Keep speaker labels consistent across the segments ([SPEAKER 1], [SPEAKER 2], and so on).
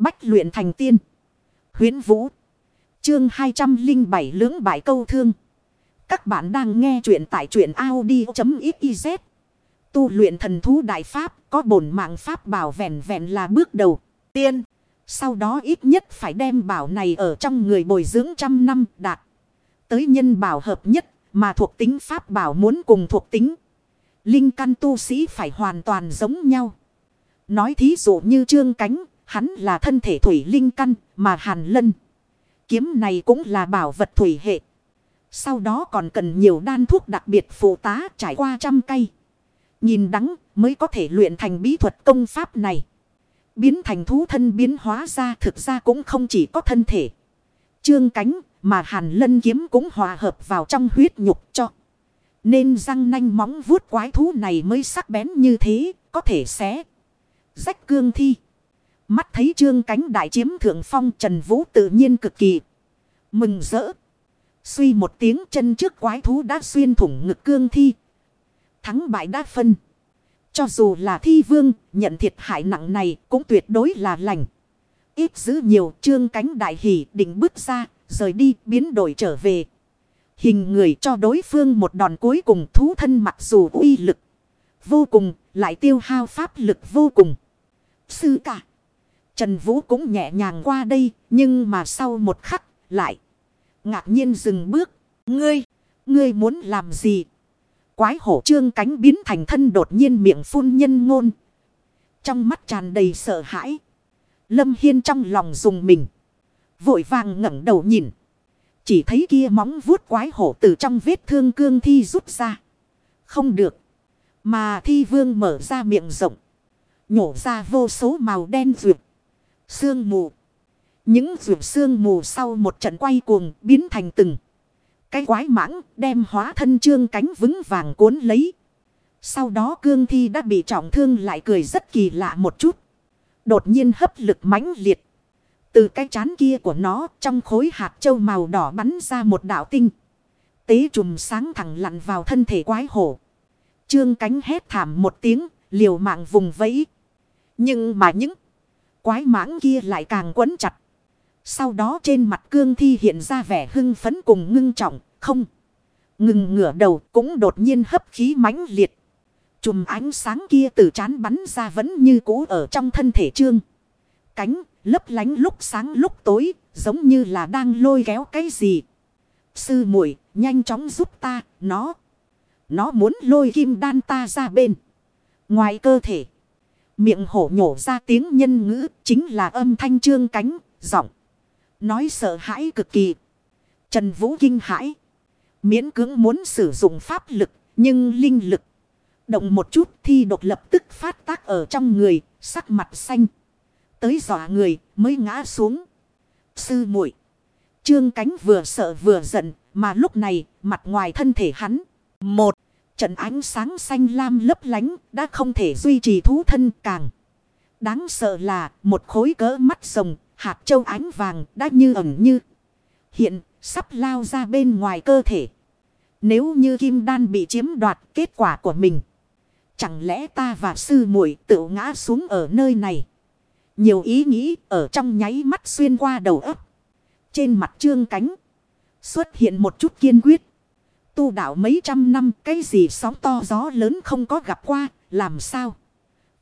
[SPEAKER 1] Bách luyện thành tiên. Huyến Vũ. Chương 207 lưỡng bại câu thương. Các bạn đang nghe truyện tại truyện Audi.xyz. Tu luyện thần thú đại pháp có bổn mạng pháp bảo vẹn vẹn là bước đầu tiên. Sau đó ít nhất phải đem bảo này ở trong người bồi dưỡng trăm năm đạt. Tới nhân bảo hợp nhất mà thuộc tính pháp bảo muốn cùng thuộc tính. Linh căn tu sĩ phải hoàn toàn giống nhau. Nói thí dụ như trương cánh, hắn là thân thể thủy linh căn, mà hàn lân. Kiếm này cũng là bảo vật thủy hệ. Sau đó còn cần nhiều đan thuốc đặc biệt phụ tá trải qua trăm cây. Nhìn đắng mới có thể luyện thành bí thuật công pháp này. Biến thành thú thân biến hóa ra thực ra cũng không chỉ có thân thể. Trương cánh mà hàn lân kiếm cũng hòa hợp vào trong huyết nhục cho. Nên răng nanh móng vuốt quái thú này mới sắc bén như thế, có thể xé. Rách cương thi. Mắt thấy trương cánh đại chiếm thượng phong Trần Vũ tự nhiên cực kỳ. Mừng rỡ. Suy một tiếng chân trước quái thú đã xuyên thủng ngực cương thi. Thắng bại đã phân. Cho dù là thi vương, nhận thiệt hại nặng này cũng tuyệt đối là lành. Ít giữ nhiều trương cánh đại hỷ định bước ra, rời đi biến đổi trở về. Hình người cho đối phương một đòn cuối cùng thú thân mặc dù uy lực. Vô cùng, lại tiêu hao pháp lực vô cùng. Sư cả. Trần Vũ cũng nhẹ nhàng qua đây, nhưng mà sau một khắc, lại. Ngạc nhiên dừng bước. Ngươi, ngươi muốn làm gì? Quái hổ trương cánh biến thành thân đột nhiên miệng phun nhân ngôn. Trong mắt tràn đầy sợ hãi. Lâm Hiên trong lòng dùng mình. Vội vàng ngẩng đầu nhìn. Chỉ thấy kia móng vuốt quái hổ từ trong vết thương cương thi rút ra. Không được. Mà thi vương mở ra miệng rộng. Nhổ ra vô số màu đen rượt. Sương mù. Những rượt sương mù sau một trận quay cuồng biến thành từng. Cái quái mãng đem hóa thân trương cánh vững vàng cuốn lấy. Sau đó cương thi đã bị trọng thương lại cười rất kỳ lạ một chút. Đột nhiên hấp lực mãnh liệt. Từ cái chán kia của nó trong khối hạt châu màu đỏ bắn ra một đạo tinh. Tế trùm sáng thẳng lặn vào thân thể quái hổ. Trương cánh hét thảm một tiếng, liều mạng vùng vẫy. Nhưng mà những quái mãng kia lại càng quấn chặt. Sau đó trên mặt cương thi hiện ra vẻ hưng phấn cùng ngưng trọng, không. Ngừng ngửa đầu cũng đột nhiên hấp khí mãnh liệt. Chùm ánh sáng kia từ chán bắn ra vẫn như cũ ở trong thân thể trương. Cánh lấp lánh lúc sáng lúc tối, giống như là đang lôi kéo cái gì. Sư muội nhanh chóng giúp ta, nó. Nó muốn lôi kim đan ta ra bên. Ngoài cơ thể. Miệng hổ nhổ ra tiếng nhân ngữ, chính là âm thanh trương cánh, giọng. Nói sợ hãi cực kỳ. Trần Vũ kinh hãi. Miễn cưỡng muốn sử dụng pháp lực, nhưng linh lực. Động một chút thì đột lập tức phát tác ở trong người, sắc mặt xanh tới dọa người mới ngã xuống. Sư muội Trương cánh vừa sợ vừa giận mà lúc này mặt ngoài thân thể hắn. Một. Trận ánh sáng xanh lam lấp lánh đã không thể duy trì thú thân càng. Đáng sợ là một khối cỡ mắt rồng, hạt châu ánh vàng đã như ẩn như. Hiện, sắp lao ra bên ngoài cơ thể. Nếu như kim đan bị chiếm đoạt kết quả của mình. Chẳng lẽ ta và sư muội tự ngã xuống ở nơi này. Nhiều ý nghĩ ở trong nháy mắt xuyên qua đầu ấp. Trên mặt trương cánh. Xuất hiện một chút kiên quyết. Tu đạo mấy trăm năm, cái gì sóng to gió lớn không có gặp qua. Làm sao?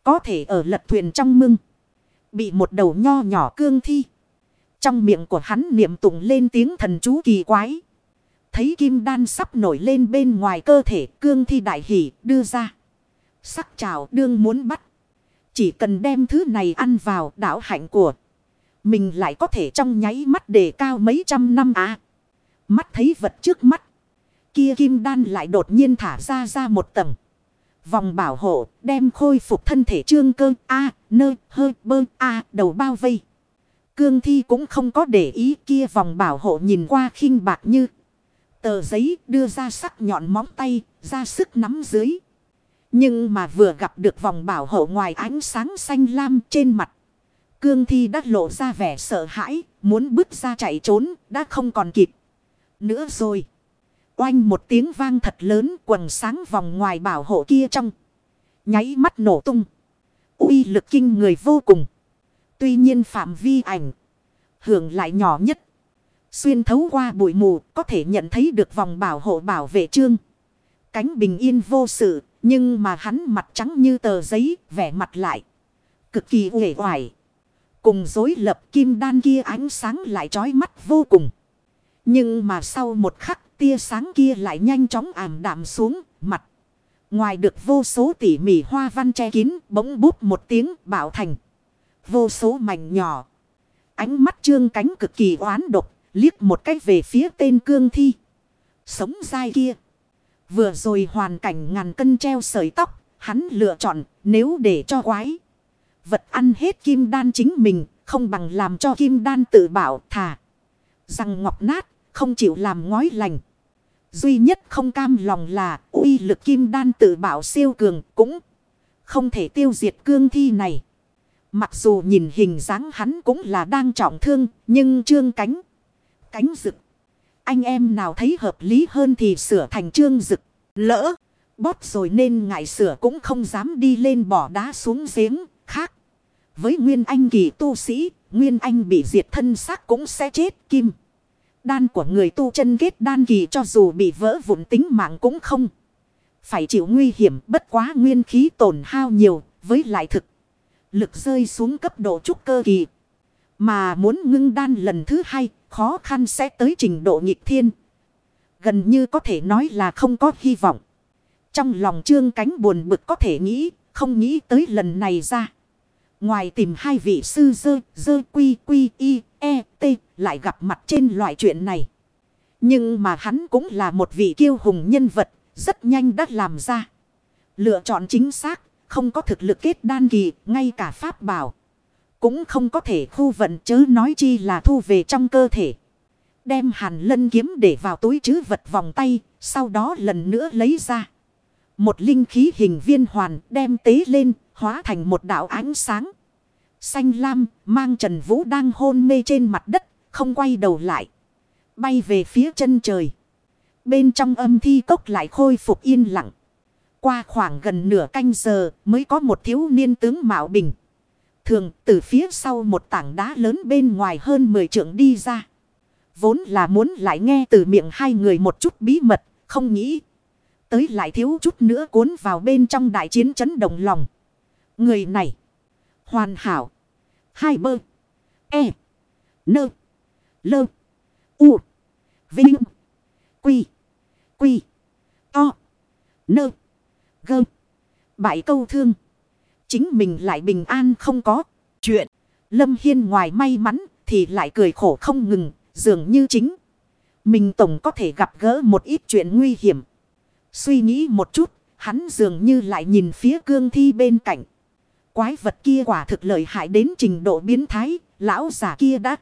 [SPEAKER 1] Có thể ở lật thuyền trong mưng. Bị một đầu nho nhỏ cương thi. Trong miệng của hắn niệm tụng lên tiếng thần chú kỳ quái. Thấy kim đan sắp nổi lên bên ngoài cơ thể, cương thi đại hỷ đưa ra. Sắc trào đương muốn bắt. Chỉ cần đem thứ này ăn vào đảo hạnh của. Mình lại có thể trong nháy mắt đề cao mấy trăm năm à. Mắt thấy vật trước mắt. Kia kim đan lại đột nhiên thả ra ra một tầng. Vòng bảo hộ đem khôi phục thân thể trương cơ A, nơ, hơi, bơ, A, đầu bao vây. Cương thi cũng không có để ý kia vòng bảo hộ nhìn qua khinh bạc như. Tờ giấy đưa ra sắc nhọn móng tay, ra sức nắm dưới. Nhưng mà vừa gặp được vòng bảo hộ ngoài ánh sáng xanh lam trên mặt. Cương thi đã lộ ra vẻ sợ hãi, muốn bước ra chạy trốn, đã không còn kịp. Nữa rồi. Oanh một tiếng vang thật lớn quần sáng vòng ngoài bảo hộ kia trong. Nháy mắt nổ tung. uy lực kinh người vô cùng. Tuy nhiên phạm vi ảnh. Hưởng lại nhỏ nhất. Xuyên thấu qua bụi mù, có thể nhận thấy được vòng bảo hộ bảo vệ trương. Cánh bình yên vô sự. Nhưng mà hắn mặt trắng như tờ giấy, vẻ mặt lại. Cực kỳ uể oải. Cùng dối lập kim đan kia ánh sáng lại trói mắt vô cùng. Nhưng mà sau một khắc tia sáng kia lại nhanh chóng ảm đạm xuống, mặt. Ngoài được vô số tỉ mỉ hoa văn che kín, bỗng bút một tiếng, bảo thành. Vô số mảnh nhỏ. Ánh mắt trương cánh cực kỳ oán độc, liếc một cách về phía tên cương thi. Sống dai kia. Vừa rồi hoàn cảnh ngàn cân treo sợi tóc. Hắn lựa chọn, nếu để cho quái. Vật ăn hết kim đan chính mình. Không bằng làm cho kim đan tự bảo thà. Rằng ngọc nát. Không chịu làm ngói lành. Duy nhất không cam lòng là, uy lực kim đan tự bảo siêu cường cũng không thể tiêu diệt cương thi này. Mặc dù nhìn hình dáng hắn cũng là đang trọng thương, nhưng trương cánh. Cánh rực. Anh em nào thấy hợp lý hơn thì sửa thành trương rực. Lỡ. Bóp rồi nên ngại sửa cũng không dám đi lên bỏ đá xuống giếng. Khác. Với Nguyên Anh kỳ tu sĩ. Nguyên Anh bị diệt thân xác cũng sẽ chết kim. Đan của người tu chân kết đan kỳ cho dù bị vỡ vụn tính mạng cũng không. Phải chịu nguy hiểm bất quá nguyên khí tổn hao nhiều với lại thực. Lực rơi xuống cấp độ trúc cơ kỳ. Mà muốn ngưng đan lần thứ hai khó khăn sẽ tới trình độ nghịch thiên. Gần như có thể nói là không có hy vọng. Trong lòng trương cánh buồn bực có thể nghĩ, không nghĩ tới lần này ra. Ngoài tìm hai vị sư dơ, dơ quy quy y, e, t, lại gặp mặt trên loại chuyện này. Nhưng mà hắn cũng là một vị kiêu hùng nhân vật, rất nhanh đã làm ra. Lựa chọn chính xác, không có thực lực kết đan kỳ, ngay cả pháp bảo. Cũng không có thể khu vận chớ nói chi là thu về trong cơ thể. Đem hàn lân kiếm để vào túi chứ vật vòng tay, sau đó lần nữa lấy ra. Một linh khí hình viên hoàn đem tế lên, hóa thành một đạo ánh sáng. Xanh lam, mang Trần Vũ đang hôn mê trên mặt đất, không quay đầu lại. Bay về phía chân trời. Bên trong âm thi cốc lại khôi phục yên lặng. Qua khoảng gần nửa canh giờ mới có một thiếu niên tướng Mạo Bình. Thường từ phía sau một tảng đá lớn bên ngoài hơn 10 trượng đi ra. Vốn là muốn lại nghe từ miệng hai người một chút bí mật, không nghĩ. Tới lại thiếu chút nữa cuốn vào bên trong đại chiến chấn động lòng. Người này. Hoàn hảo. Hai bơ. E. Nơ. Lơ. U. Vinh. Quy. Quy. To. Nơ. Gơ. Bại câu thương. Chính mình lại bình an không có. Chuyện. Lâm Hiên ngoài may mắn thì lại cười khổ không ngừng. Dường như chính. Mình tổng có thể gặp gỡ một ít chuyện nguy hiểm. Suy nghĩ một chút. Hắn dường như lại nhìn phía cương thi bên cạnh. Quái vật kia quả thực lợi hại đến trình độ biến thái. Lão giả kia đã.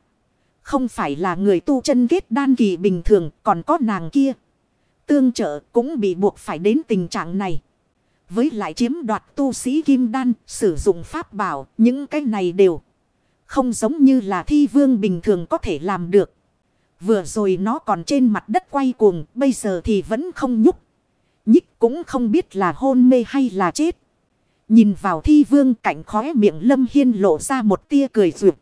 [SPEAKER 1] Không phải là người tu chân kết đan kỳ bình thường. Còn có nàng kia. Tương trợ cũng bị buộc phải đến tình trạng này. Với lại chiếm đoạt tu sĩ kim đan, sử dụng pháp bảo, những cái này đều không giống như là thi vương bình thường có thể làm được. Vừa rồi nó còn trên mặt đất quay cuồng, bây giờ thì vẫn không nhúc. Nhích cũng không biết là hôn mê hay là chết. Nhìn vào thi vương cảnh khóe miệng lâm hiên lộ ra một tia cười rượt.